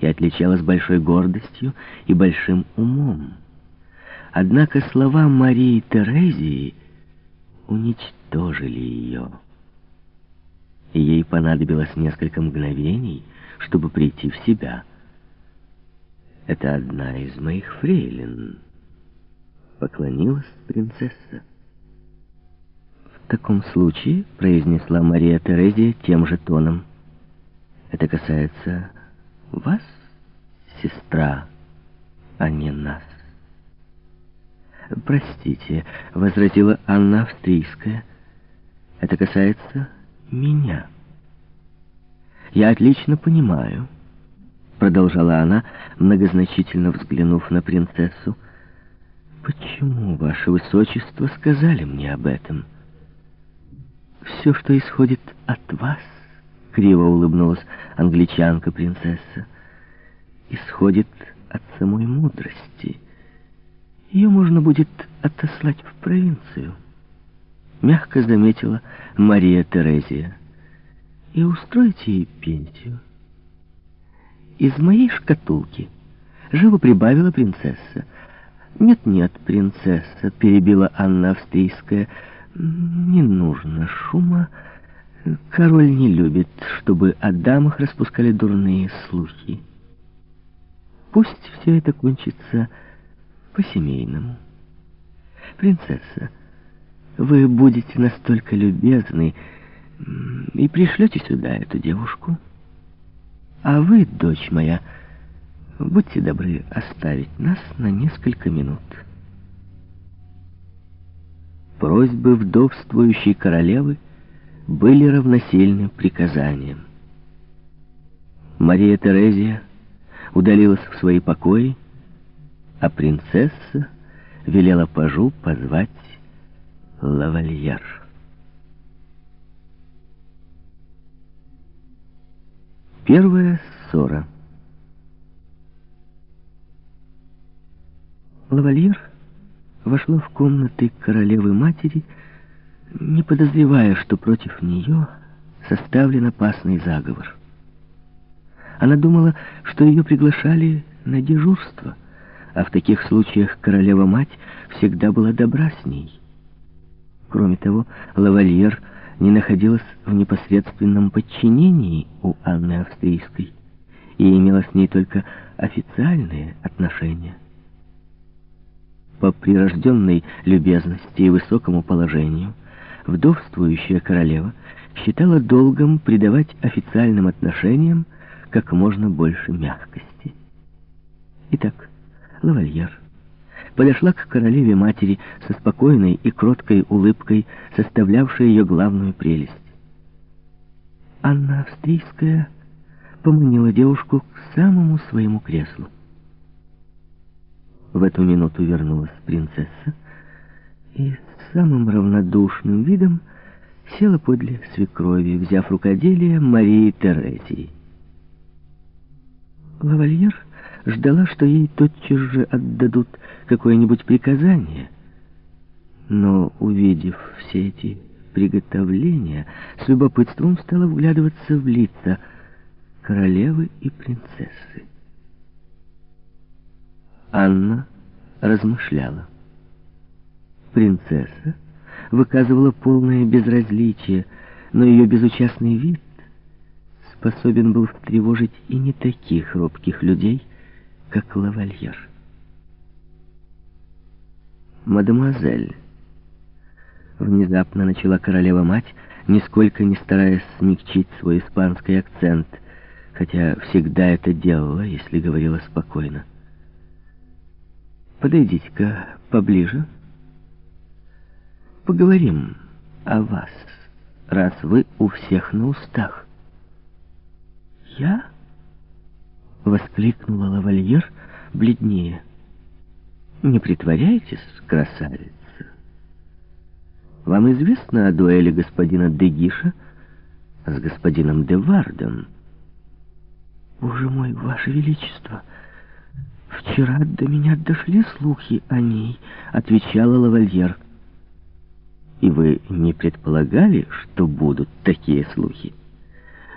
и отличалась большой гордостью и большим умом. Однако слова Марии Терезии уничтожили ее. И ей понадобилось несколько мгновений, чтобы прийти в себя. «Это одна из моих фрейлин», — поклонилась принцесса. «В таком случае», — произнесла Мария Терезия тем же тоном, — «это касается вас, сестра, а не нас». «Простите», — возразила Анна Австрийская, — «это касается меня». «Я отлично понимаю», — продолжала она, многозначительно взглянув на принцессу, — «почему, ваше высочество, сказали мне об этом?» «Все, что исходит от вас», — криво улыбнулась англичанка-принцесса, — «исходит от самой мудрости». Ее можно будет отослать в провинцию, мягко заметила Мария Терезия, и устроить ей пенсию. Из моей шкатулки живо прибавила принцесса. «Нет-нет, принцесса», — перебила Анна Австрийская, — «не нужно шума. Король не любит, чтобы о дамах распускали дурные слухи. Пусть все это кончится по-семейному. Принцесса, вы будете настолько любезны и пришлете сюда эту девушку. А вы, дочь моя, будьте добры оставить нас на несколько минут. Просьбы вдовствующей королевы были равносильны приказаниям. Мария Терезия удалилась в свои покои, а принцесса велела пажу позвать лавальер. Первая ссора. Лавальер вошла в комнаты королевы-матери, не подозревая, что против нее составлен опасный заговор. Она думала, что ее приглашали на дежурство — а в таких случаях королева-мать всегда была добра с ней. Кроме того, лавальер не находилась в непосредственном подчинении у Анны Австрийской и имела с ней только официальные отношения. По прирожденной любезности и высокому положению вдовствующая королева считала долгом придавать официальным отношениям как можно больше мягкости. Итак, лавальер, подошла к королеве-матери со спокойной и кроткой улыбкой, составлявшей ее главную прелесть. Анна Австрийская поманила девушку к самому своему креслу. В эту минуту вернулась принцесса и самым равнодушным видом села подле свекрови, взяв рукоделие Марии Терезии. Лавальер ждала, что ей тотчас же отдадут какое-нибудь приказание. Но, увидев все эти приготовления, с любопытством стала вглядываться в лица королевы и принцессы. Анна размышляла. Принцесса выказывала полное безразличие, но ее безучастный вид способен был встревожить и не таких робких людей, как лавальер. «Мадемуазель», — внезапно начала королева-мать, нисколько не стараясь смягчить свой испанский акцент, хотя всегда это делала, если говорила спокойно. «Подойдите-ка поближе. Поговорим о вас, раз вы у всех на устах». «Я?» Воскликнула лавальер бледнее. Не притворяйтесь, красавица. Вам известно о дуэли господина Дегиша с господином Девардом? Боже мой, ваше величество, вчера до меня дошли слухи о ней, отвечала лавальер. И вы не предполагали, что будут такие слухи?